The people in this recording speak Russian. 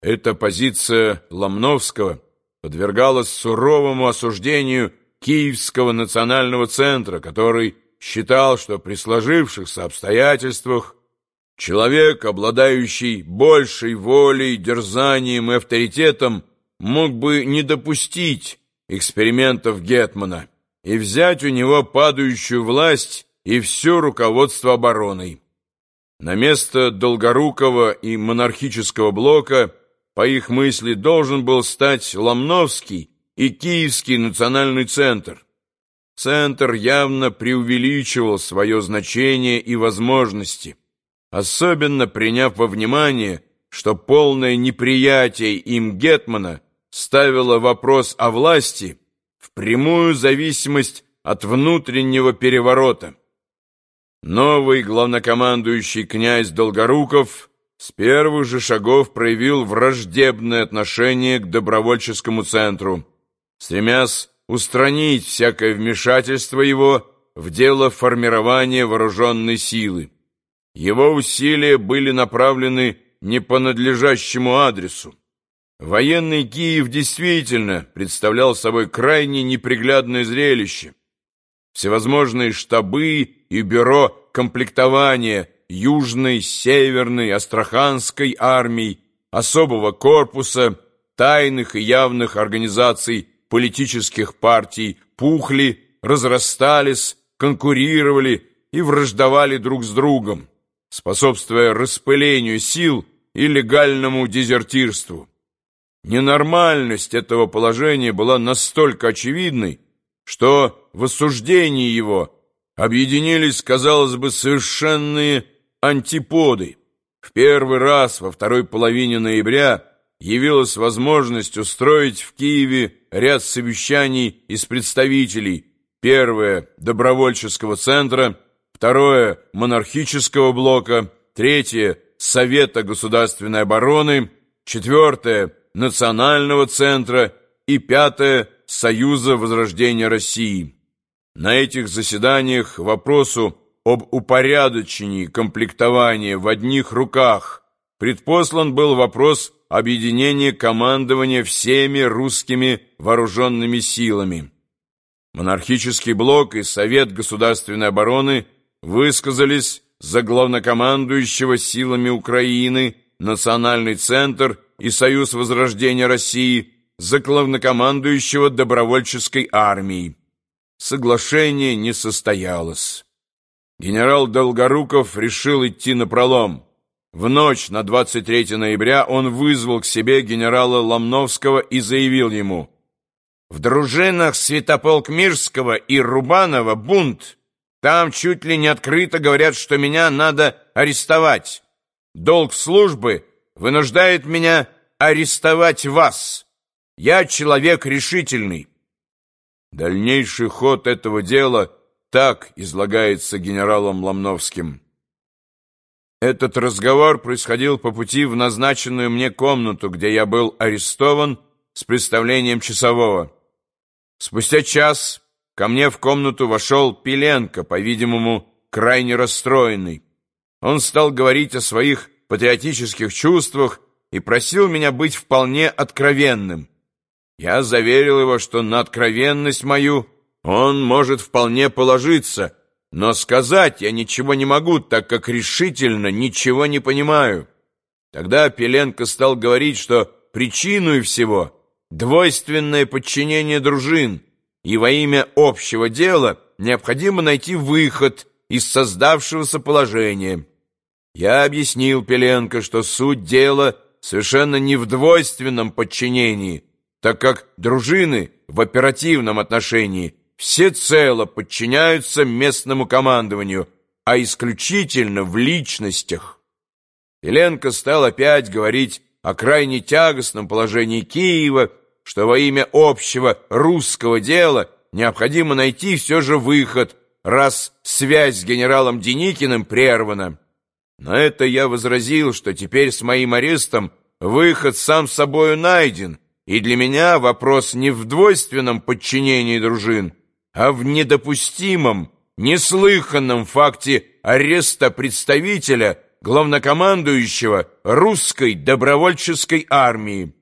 Эта позиция Ломновского подвергалась суровому осуждению Киевского национального центра, который считал, что при сложившихся обстоятельствах человек, обладающий большей волей, дерзанием и авторитетом, мог бы не допустить экспериментов Гетмана и взять у него падающую власть и все руководство обороной. На место Долгорукова и монархического блока, по их мысли, должен был стать Ломновский и Киевский национальный центр. Центр явно преувеличивал свое значение и возможности, особенно приняв во внимание, что полное неприятие им Гетмана ставило вопрос о власти в прямую зависимость от внутреннего переворота. Новый главнокомандующий князь Долгоруков с первых же шагов проявил враждебное отношение к добровольческому центру, стремясь устранить всякое вмешательство его в дело формирования вооруженной силы. Его усилия были направлены не по надлежащему адресу. Военный Киев действительно представлял собой крайне неприглядное зрелище. Всевозможные штабы и бюро комплектования Южной, Северной, Астраханской армий, особого корпуса, тайных и явных организаций политических партий пухли, разрастались, конкурировали и враждовали друг с другом, способствуя распылению сил и легальному дезертирству. Ненормальность этого положения была настолько очевидной, что в осуждении его объединились, казалось бы, совершенные антиподы. В первый раз во второй половине ноября явилась возможность устроить в Киеве ряд совещаний из представителей первое – добровольческого центра, второе – монархического блока, третье – Совета государственной обороны, четвертое – национального центра и пятое – Союза возрождения России. На этих заседаниях вопросу об упорядочении комплектования в одних руках предпослан был вопрос объединения командования всеми русскими вооруженными силами. Монархический блок и Совет государственной обороны высказались за главнокомандующего силами Украины, Национальный центр и Союз возрождения России за главнокомандующего добровольческой армией соглашение не состоялось. Генерал Долгоруков решил идти на пролом. В ночь на 23 ноября он вызвал к себе генерала Ломновского и заявил ему «В дружинах Святополк Мирского и Рубанова бунт. Там чуть ли не открыто говорят, что меня надо арестовать. Долг службы вынуждает меня арестовать вас. Я человек решительный». Дальнейший ход этого дела так излагается генералом Ломновским. Этот разговор происходил по пути в назначенную мне комнату, где я был арестован с представлением часового. Спустя час ко мне в комнату вошел Пеленко, по-видимому, крайне расстроенный. Он стал говорить о своих патриотических чувствах и просил меня быть вполне откровенным. Я заверил его, что на откровенность мою он может вполне положиться, но сказать я ничего не могу, так как решительно ничего не понимаю. Тогда Пеленко стал говорить, что причиной всего двойственное подчинение дружин, и во имя общего дела необходимо найти выход из создавшегося положения. Я объяснил Пеленко, что суть дела совершенно не в двойственном подчинении, так как дружины в оперативном отношении всецело подчиняются местному командованию, а исключительно в личностях. Еленко стал опять говорить о крайне тягостном положении Киева, что во имя общего русского дела необходимо найти все же выход, раз связь с генералом Деникиным прервана. На это я возразил, что теперь с моим арестом выход сам собою найден, и для меня вопрос не в двойственном подчинении дружин, а в недопустимом, неслыханном факте ареста представителя главнокомандующего русской добровольческой армии.